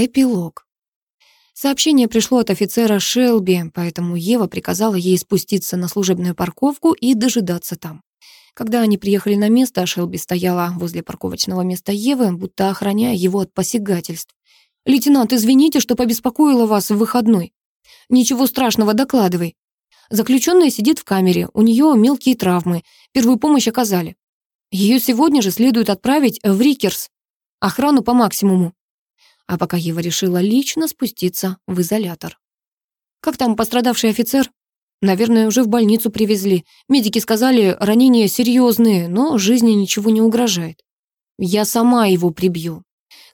Эпилог. Сообщение пришло от офицера Шелби, поэтому Ева приказала ей спуститься на служебную парковку и дожидаться там. Когда они приехали на место, Шелби стояла возле парковочного места Евы, будто охраняя его от посягательств. «Лейтенант, извините, что побеспокоила вас в выходной. Ничего страшного, докладывай. Заключенная сидит в камере, у нее мелкие травмы, первую помощь оказали. Ее сегодня же следует отправить в Рикерс. Охрану по максимуму. А пока Ева решила лично спуститься в изолятор. Как там пострадавший офицер? Наверное, уже в больницу привезли. Медики сказали, ранения серьезные, но жизни ничего не угрожает. Я сама его прибью.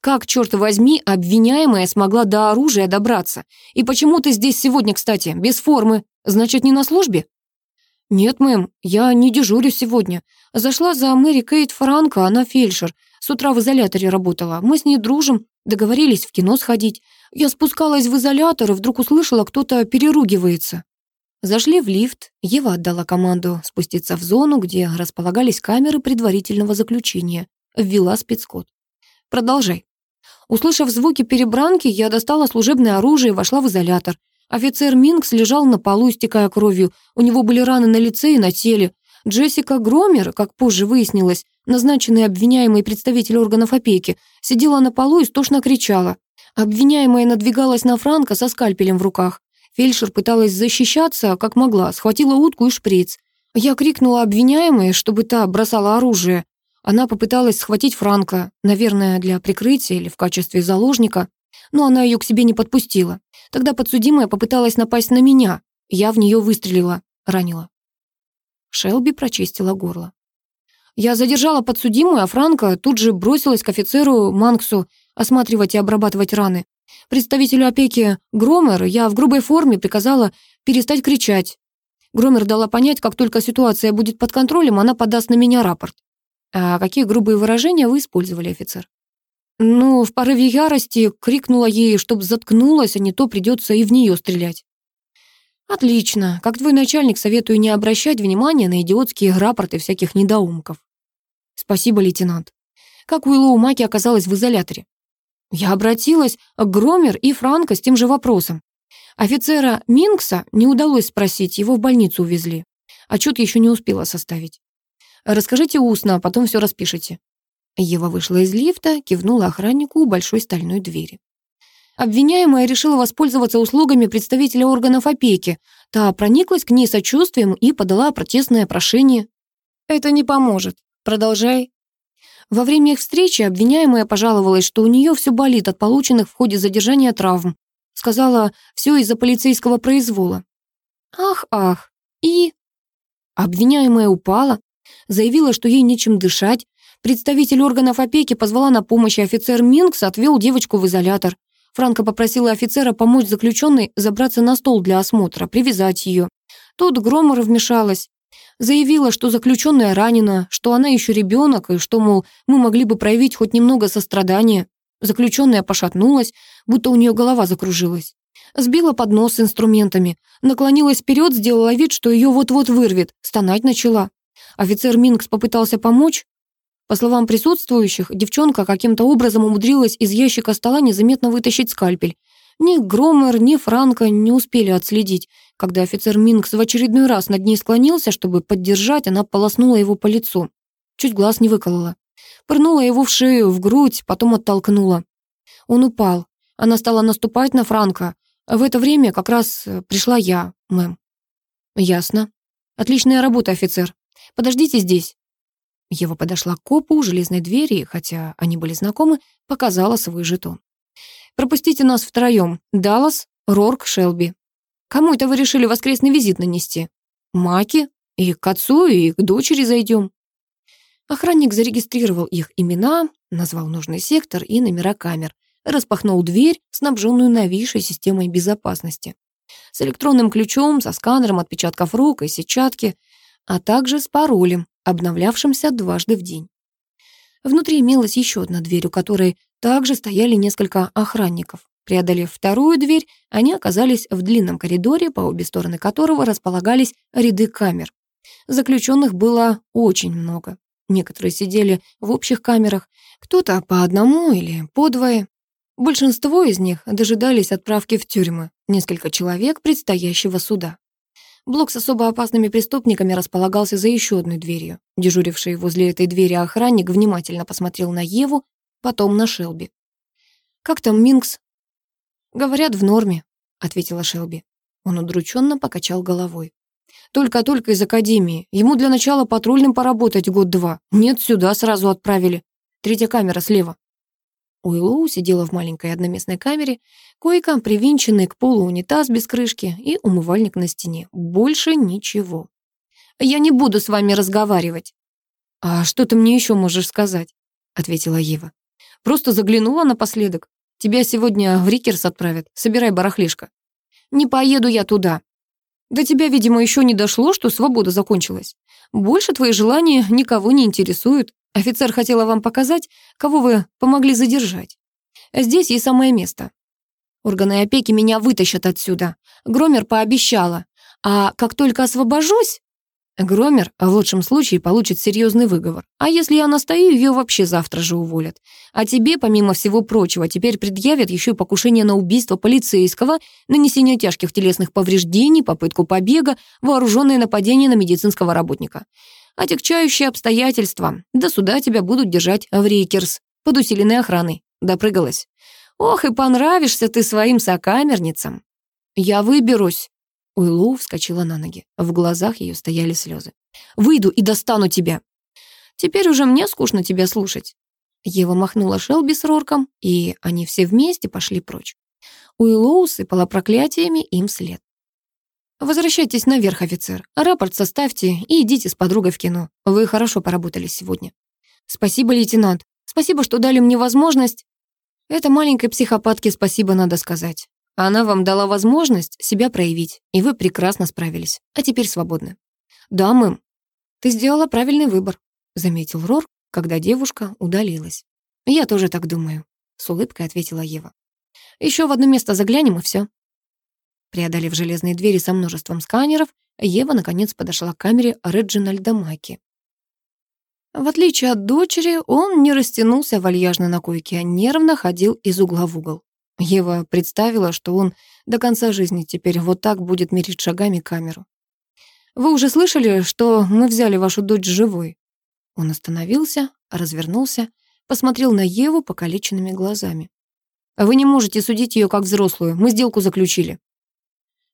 Как, черт возьми, обвиняемая смогла до оружия добраться? И почему ты здесь сегодня, кстати, без формы? Значит, не на службе? «Нет, мэм, я не дежурю сегодня. Зашла за Мэри Кейт Франко, она фельдшер. С утра в изоляторе работала. Мы с ней дружим, договорились в кино сходить. Я спускалась в изолятор и вдруг услышала, кто-то переругивается». Зашли в лифт. Ева отдала команду спуститься в зону, где располагались камеры предварительного заключения. Ввела спецкод. «Продолжай». Услышав звуки перебранки, я достала служебное оружие и вошла в изолятор. Офицер Минкс лежал на полу, истекая кровью. У него были раны на лице и на теле. Джессика Громер, как позже выяснилось, назначенный обвиняемый представитель органов опеки, сидела на полу и стошно кричала. Обвиняемая надвигалась на Франка со скальпелем в руках. Фельдшер пыталась защищаться, как могла, схватила утку и шприц. Я крикнула обвиняемой, чтобы та бросала оружие. Она попыталась схватить Франка, наверное, для прикрытия или в качестве заложника, но она ее к себе не подпустила. Тогда подсудимая попыталась напасть на меня. Я в нее выстрелила, ранила. Шелби прочистила горло. Я задержала подсудимую, а Франко тут же бросилась к офицеру Манксу осматривать и обрабатывать раны. Представителю опеки Громер я в грубой форме приказала перестать кричать. Громер дала понять, как только ситуация будет под контролем, она подаст на меня рапорт. А какие грубые выражения вы использовали, офицер? Ну, в порыве ярости крикнула ей, чтоб заткнулась, а не то придется и в нее стрелять. Отлично. Как твой начальник, советую не обращать внимания на идиотские рапорты всяких недоумков. Спасибо, лейтенант. Как Уиллоу Маки оказалась в изоляторе? Я обратилась к Громер и Франко с тем же вопросом. Офицера Минкса не удалось спросить, его в больницу увезли. Отчет еще не успела составить. Расскажите устно, а потом все распишите. Ева вышла из лифта, кивнула охраннику у большой стальной двери. Обвиняемая решила воспользоваться услугами представителя органов опеки. Та прониклась к ней сочувствием и подала протестное прошение. «Это не поможет. Продолжай». Во время их встречи обвиняемая пожаловалась, что у нее все болит от полученных в ходе задержания травм. Сказала, все из-за полицейского произвола. «Ах, ах, и...» Обвиняемая упала, заявила, что ей нечем дышать, Представитель органов опеки позвала на помощь, и офицер Минкс отвел девочку в изолятор. Франко попросила офицера помочь заключенной забраться на стол для осмотра, привязать ее. Тут Громор вмешалась. Заявила, что заключенная ранена, что она еще ребенок, и что, мол, мы могли бы проявить хоть немного сострадания. Заключенная пошатнулась, будто у нее голова закружилась. Сбила поднос с инструментами, наклонилась вперед, сделала вид, что ее вот-вот вырвет, стонать начала. Офицер Минкс попытался помочь, по словам присутствующих, девчонка каким-то образом умудрилась из ящика стола незаметно вытащить скальпель. Ни Громер, ни Франко не успели отследить. Когда офицер Минкс в очередной раз над ней склонился, чтобы поддержать, она полоснула его по лицу. Чуть глаз не выколола. Пырнула его в шею, в грудь, потом оттолкнула. Он упал. Она стала наступать на Франко. В это время как раз э, пришла я, мэм. Ясно. Отличная работа, офицер. Подождите здесь. Ева подошла к копу у железной двери, хотя они были знакомы, показала свой жетон. «Пропустите нас втроем. Даллас, Рорк, Шелби. Кому это вы решили воскресный визит нанести? Маки? И к отцу, и к дочери зайдем». Охранник зарегистрировал их имена, назвал нужный сектор и номера камер, распахнул дверь, снабженную новейшей системой безопасности. С электронным ключом, со сканером отпечатков рук и сетчатки, а также с паролем, обновлявшимся дважды в день. Внутри имелась еще одна дверь, у которой также стояли несколько охранников. Преодолев вторую дверь, они оказались в длинном коридоре, по обе стороны которого располагались ряды камер. Заключенных было очень много. Некоторые сидели в общих камерах, кто-то по одному или по двое. Большинство из них дожидались отправки в тюрьмы, несколько человек предстоящего суда. Блок с особо опасными преступниками располагался за еще одной дверью. Дежуривший возле этой двери охранник внимательно посмотрел на Еву, потом на Шелби. «Как там Минкс?» «Говорят, в норме», — ответила Шелби. Он удрученно покачал головой. «Только-только из академии. Ему для начала патрульным поработать год-два. Нет, сюда сразу отправили. Третья камера слева». Уиллоу сидела в маленькой одноместной камере, койка, привинченный к полу унитаз без крышки и умывальник на стене. Больше ничего. «Я не буду с вами разговаривать». «А что ты мне еще можешь сказать?» — ответила Ева. «Просто заглянула напоследок. Тебя сегодня в Рикерс отправят. Собирай барахлишко». «Не поеду я туда». «До тебя, видимо, еще не дошло, что свобода закончилась. Больше твои желания никого не интересуют. Офицер хотела вам показать, кого вы помогли задержать. Здесь ей самое место. Органы опеки меня вытащат отсюда. Громер пообещала. А как только освобожусь... Громер в лучшем случае получит серьезный выговор. А если я настаю, ее вообще завтра же уволят. А тебе, помимо всего прочего, теперь предъявят еще и покушение на убийство полицейского, нанесение тяжких телесных повреждений, попытку побега, вооруженное нападение на медицинского работника. Отягчающие обстоятельства. До суда тебя будут держать в Рейкерс под усиленной охраной. Допрыгалась. Ох, и понравишься ты своим сокамерницам. Я выберусь. Уиллоу вскочила на ноги. В глазах ее стояли слезы. «Выйду и достану тебя!» «Теперь уже мне скучно тебя слушать». Ева махнула Шелби с Рорком, и они все вместе пошли прочь. Уиллоу сыпала проклятиями им вслед. «Возвращайтесь наверх, офицер. Рапорт составьте и идите с подругой в кино. Вы хорошо поработали сегодня». «Спасибо, лейтенант. Спасибо, что дали мне возможность...» «Это маленькой психопатке спасибо надо сказать. Она вам дала возможность себя проявить, и вы прекрасно справились. А теперь свободны». «Да, мэм. Ты сделала правильный выбор», — заметил Рор, когда девушка удалилась. «Я тоже так думаю», — с улыбкой ответила Ева. «Еще в одно место заглянем, и все. Преодолев железные двери со множеством сканеров, Ева наконец подошла к камере Реджинальда Маки. В отличие от дочери, он не растянулся вальяжно на койке, а нервно ходил из угла в угол. Ева представила, что он до конца жизни теперь вот так будет мерить шагами камеру. «Вы уже слышали, что мы взяли вашу дочь живой?» Он остановился, развернулся, посмотрел на Еву покалеченными глазами. «Вы не можете судить ее как взрослую, мы сделку заключили».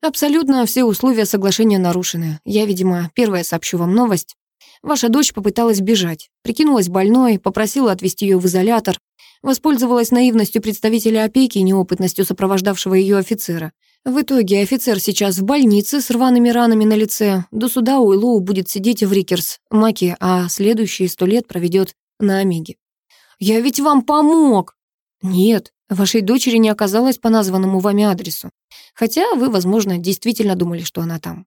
Абсолютно все условия соглашения нарушены. Я, видимо, первая сообщу вам новость. Ваша дочь попыталась бежать, прикинулась больной, попросила отвезти ее в изолятор, воспользовалась наивностью представителя опеки и неопытностью сопровождавшего ее офицера. В итоге офицер сейчас в больнице с рваными ранами на лице. До суда Уиллоу будет сидеть в Рикерс, Маки, а следующие сто лет проведет на Омеге. «Я ведь вам помог!» «Нет, вашей дочери не оказалось по названному вами адресу. Хотя вы, возможно, действительно думали, что она там.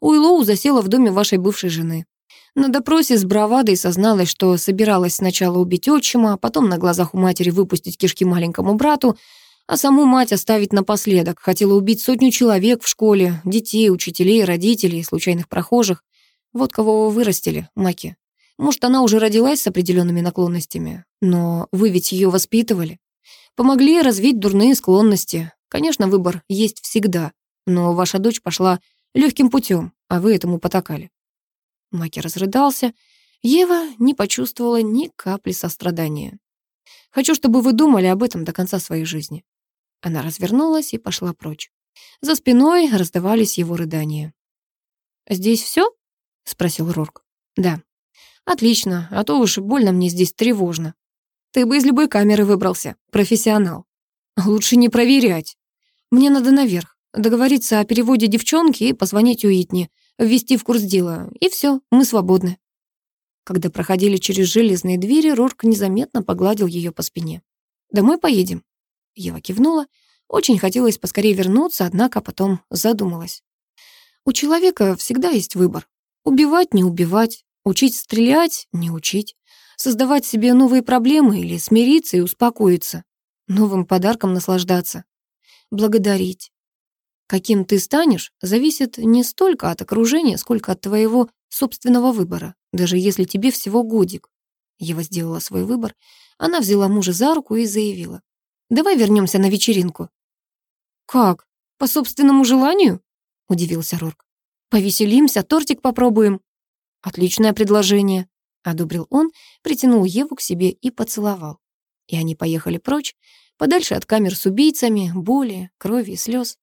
Уиллоу засела в доме вашей бывшей жены. На допросе с бравадой созналась, что собиралась сначала убить отчима, а потом на глазах у матери выпустить кишки маленькому брату, а саму мать оставить напоследок. Хотела убить сотню человек в школе, детей, учителей, родителей, случайных прохожих. Вот кого вы вырастили, Маки. Может, она уже родилась с определенными наклонностями, но вы ведь ее воспитывали. Помогли развить дурные склонности, Конечно, выбор есть всегда, но ваша дочь пошла легким путем, а вы этому потакали. Маки разрыдался. Ева не почувствовала ни капли сострадания. Хочу, чтобы вы думали об этом до конца своей жизни. Она развернулась и пошла прочь. За спиной раздавались его рыдания. «Здесь все? спросил Рорк. «Да». «Отлично, а то уж больно мне здесь тревожно. Ты бы из любой камеры выбрался, профессионал». «Лучше не проверять», мне надо наверх, договориться о переводе девчонки и позвонить Уитни, ввести в курс дела, и все, мы свободны. Когда проходили через железные двери, Рорк незаметно погладил ее по спине. «Домой поедем?» Ева кивнула. Очень хотелось поскорее вернуться, однако потом задумалась. У человека всегда есть выбор. Убивать, не убивать, учить стрелять, не учить, создавать себе новые проблемы или смириться и успокоиться, новым подарком наслаждаться благодарить. Каким ты станешь, зависит не столько от окружения, сколько от твоего собственного выбора, даже если тебе всего годик. Ева сделала свой выбор. Она взяла мужа за руку и заявила. Давай вернемся на вечеринку». «Как? По собственному желанию?» — удивился Рорк. «Повеселимся, тортик попробуем». «Отличное предложение», — одобрил он, притянул Еву к себе и поцеловал. И они поехали прочь, подальше от камер с убийцами, боли, крови и слез,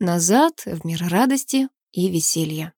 назад в мир радости и веселья.